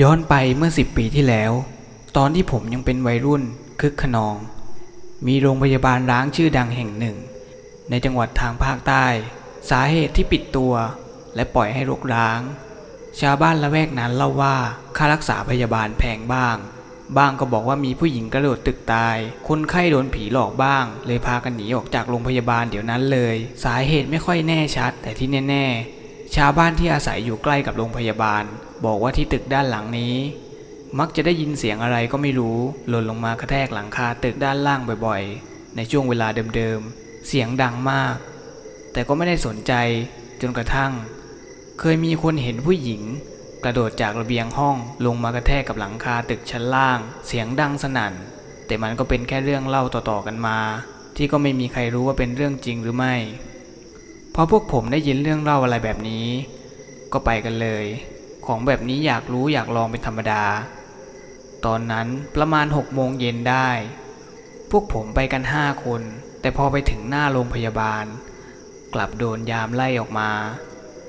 ย้อนไปเมื่อสิบปีที่แล้ว ตอนที่ผมยังเป็นวัยรุ่นคึกขนอง มีโรงพยาบาลร้างชื่อดังแห่งหนึ่ง ในจังหวัดทางภาคใต้ สาเหตุที่ปิดตัว และปล่อยให้รกร้าง ชาวบ้านละแวกนั้นเล่าว่าค่ารักษาพยาบาลแพงบ้าง บ้างก็บอกว่ามีผู้หญิงกระโดดตึกตาย คนไข้โดนผีหลอกบ้าง เลยพากันหนีออกจากโรงพยาบาลเดี๋ยวนั้นเลย สาเหตุไม่ค่อยแน่ชัด แต่ที่แน่ ๆ ชาวบ้านที่อาศัยอยู่ใกล้กับโรงพยาบาล บอกว่าที่ตึกด้านหลังนี้ มักจะได้ยินเสียงอะไรก็ไม่รู้ หล่นลงมากระแทกหลังคาตึกด้านล่างบ่อยๆ ในช่วงเวลาเดิมๆ เสียงดังมาก แต่ก็ไม่ได้สนใจจนกระทั่ง เคยมีคนเห็นผู้หญิง กระโดดจากระเบียงห้องลงมากระแทกกับหลังคาตึกชั้นล่าง เสียงดังสนั่น แต่มันก็เป็นแค่เรื่องเล่าต่อๆกันมา ที่ก็ไม่มีใครรู้ว่าเป็นเรื่องจริงหรือไม่ พอพวกผมได้ยินเรื่องเล่าอะไรแบบนี้ ก็ไปกันเลย ของแบบนี้อยากรู้อยากลองเป็นธรรมดา ตอนนั้นประมาณหกโมงเย็นได้ พวกผมไปกันห้าคน แต่พอไปถึงหน้าโรงพยาบาล กลับโดนยามไล่ออกมา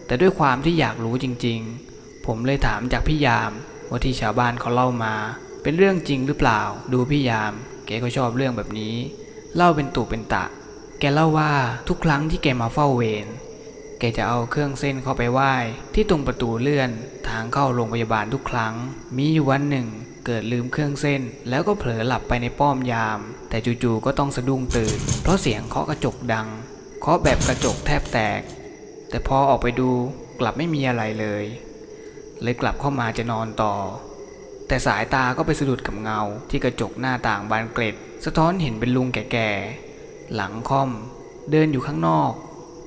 แต่ด้วยความที่อยากรู้จริงๆ ผมเลยถามจากพี่ยามว่าที่ชาวบ้านเขาเล่ามา เป็นเรื่องจริงหรือเปล่า ดูพี่ยามแกก็ชอบเรื่องแบบนี้ เล่าเป็นตุเป็นตะ แกเล่าว่าทุกครั้งที่แกมาเฝ้าเวร แกจะเอาเครื่องเส้นเข้าไปไหว้ ที่ตรงประตูเลื่อนทางเข้าโรงพยาบาลทุกครั้ง มีอยู่วันหนึ่ง เกิดลืมเครื่องเส้น แล้วก็เผลอหลับไปในป้อมยาม แต่จู่ๆก็ต้องสะดุ้งตื่น เพราะเสียงเคาะกระจกดัง เคาะแบบกระจกแทบแตก แต่พอออกไปดูกลับไม่มีอะไรเลย เลยกลับเข้ามาจะนอนต่อ แต่สายตาก็ไปสะดุดกับเงาที่กระจกหน้าต่างบานเกล็ด สะท้อนเห็นเป็นลุงแก่ๆ หลังค่อม เดินอยู่ข้างนอก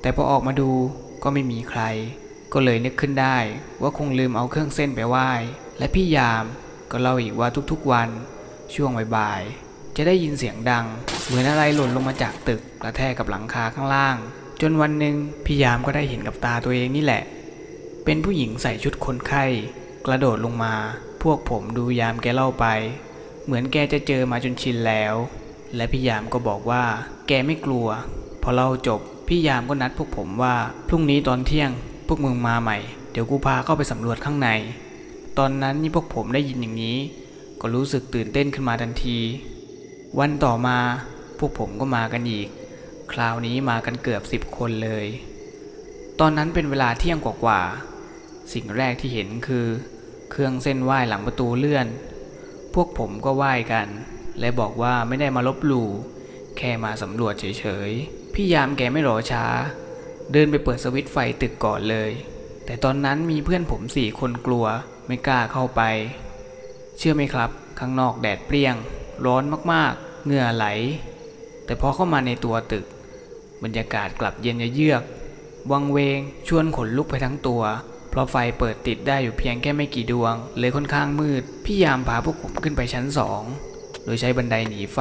แต่พอออกมาดูก็ไม่มีใคร ก็เลยนึกขึ้นได้ว่าคงลืมเอาเครื่องเส้นไปไหว้ และพี่ยามก็เล่าอีกว่าทุกๆวัน ช่วงบ่ายๆจะได้ยินเสียงดัง เหมือนอะไรหล่นลงมาจากตึกกระแทกกับหลังคาข้างล่าง จนวันหนึ่งพี่ยามก็ได้เห็นกับตาตัวเองนี่แหละ เป็นผู้หญิงใส่ชุดคนไข้กระโดดลงมา พวกผมดูยามแกเล่าไป เหมือนแกจะเจอมาจนชินแล้ว และพี่ยามก็บอกว่า แกไม่กลัว พอเล่าจบพี่ยามก็นัดพวกผมว่าพรุ่งนี้ตอนเที่ยง พวกมึงมาใหม่ เดี๋ยวกูพาเข้าไปสำรวจข้างใน ตอนนั้นนี่พวกผมได้ยินอย่างนี้ ก็รู้สึกตื่นเต้นขึ้นมาทันที วันต่อมาพวกผมก็มากันอีก คราวนี้มากันเกือบสิบคนเลย ตอนนั้นเป็นเวลาเที่ยงกว่าๆสิ่งแรกที่เห็นคือ เครื่องเส้นไหว้หลังประตูเลื่อน พวกผมก็ไหว้กัน และบอกว่าไม่ได้มาลบหลู่แค่มาสำรวจเฉยๆ พี่ยามแกไม่รอช้า เดินไปเปิดสวิตช์ไฟตึกก่อนเลย แต่ตอนนั้นมีเพื่อนผมสี่คนกลัวไม่กล้าเข้าไป เชื่อไหมครับ ข้างนอกแดดเปรี้ยง ร้อนมากๆ เหงื่อไหล แต่พอเข้ามาในตัวตึก บรรยากาศกลับเย็นเยือก วังเวง ชวนขนลุกไปทั้งตัว เพราะไฟเปิดติดได้อยู่เพียงแค่ไม่กี่ดวง เลยค่อนข้างมืด พี่ยามพาพวกผมขึ้นไปชั้นสอง โดยใช้บันไดหนีไฟ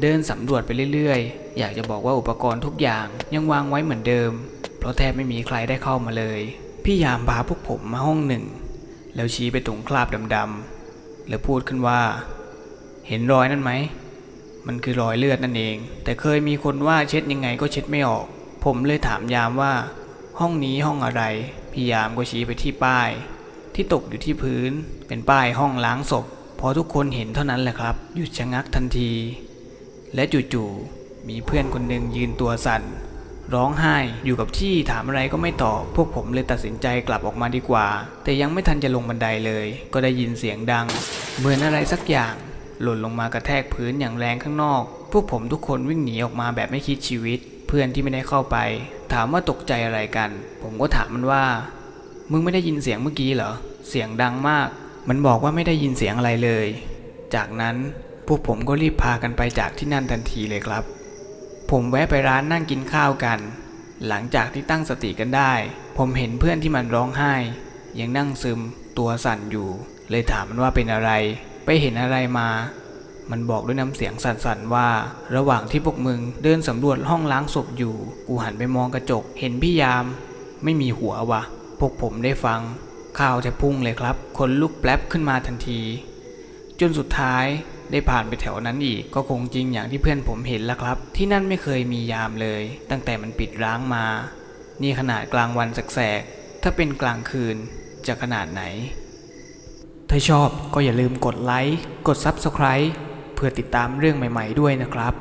เดินสำรวจไปเรื่อยๆ อยากจะบอกว่าอุปกรณ์ทุกอย่างยังวางไว้เหมือนเดิม เพราะแทบไม่มีใครได้เข้ามาเลย พี่ยามพาพวกผมมาห้องหนึ่ง แล้วชี้ไปตรงคราบดำๆแล้วพูดขึ้นว่า เห็นรอยนั่นไหมมันคือรอยเลือดนั่นเอง แต่เคยมีคนว่าเช็ดยังไงก็เช็ดไม่ออก ผมเลยถามยามว่า ห้องนี้ห้องอะไร พี่ยามก็ชี้ไปที่ป้าย ที่ตกอยู่ที่พื้นเป็นป้ายห้องล้างศพ พอทุกคนเห็นเท่านั้นแหละครับ หยุดชะงักทันที และจู่ๆมีเพื่อนคนหนึ่งยืนตัวสั่น ร้องไห้อยู่กับที่ถามอะไรก็ไม่ตอบ พวกผมเลยตัดสินใจกลับออกมาดีกว่า แต่ยังไม่ทันจะลงบันไดเลย ก็ได้ยินเสียงดัง เหมือนอะไรสักอย่าง หล่นลงมากระแทกพื้นอย่างแรงข้างนอก พวกผมทุกคนวิ่งหนีออกมาแบบไม่คิดชีวิต เพื่อนที่ไม่ได้เข้าไป ถามว่าตกใจอะไรกัน ผมก็ถามมันว่า มึงไม่ได้ยินเสียงเมื่อกี้เหรอ เสียงดังมาก มันบอกว่าไม่ได้ยินเสียงอะไรเลย จากนั้นพวกผมก็รีบพากันไปจากที่นั่นทันทีเลยครับ ผมแวะไปร้านนั่งกินข้าวกัน หลังจากที่ตั้งสติกันได้ ผมเห็นเพื่อนที่มันร้องไห้ ยังนั่งซึมตัวสั่นอยู่ เลยถามมันว่าเป็นอะไร ไปเห็นอะไรมา มันบอกด้วยน้ำเสียงสั่นๆว่า ระหว่างที่พวกมึงเดินสำรวจห้องล้างศพอยู่ กูหันไปมองกระจก เห็นพี่ยาม ไม่มีหัววะพวกผมได้ฟัง ข้าวจะพุ่งเลยครับ คนลุกแป๊บขึ้นมาทันที จนสุดท้ายได้ผ่านไปแถวนั้นอีกก็คงจริงอย่างที่เพื่อนผมเห็นแล้วครับ ที่นั่นไม่เคยมียามเลย ตั้งแต่มันปิดร้างมา นี่ขนาดกลางวันแสกๆถ้าเป็นกลางคืนจะขนาดไหน ถ้าชอบก็อย่าลืมกดไลค์กด Subscribe เพื่อติดตามเรื่องใหม่ ๆ ด้วยนะครับ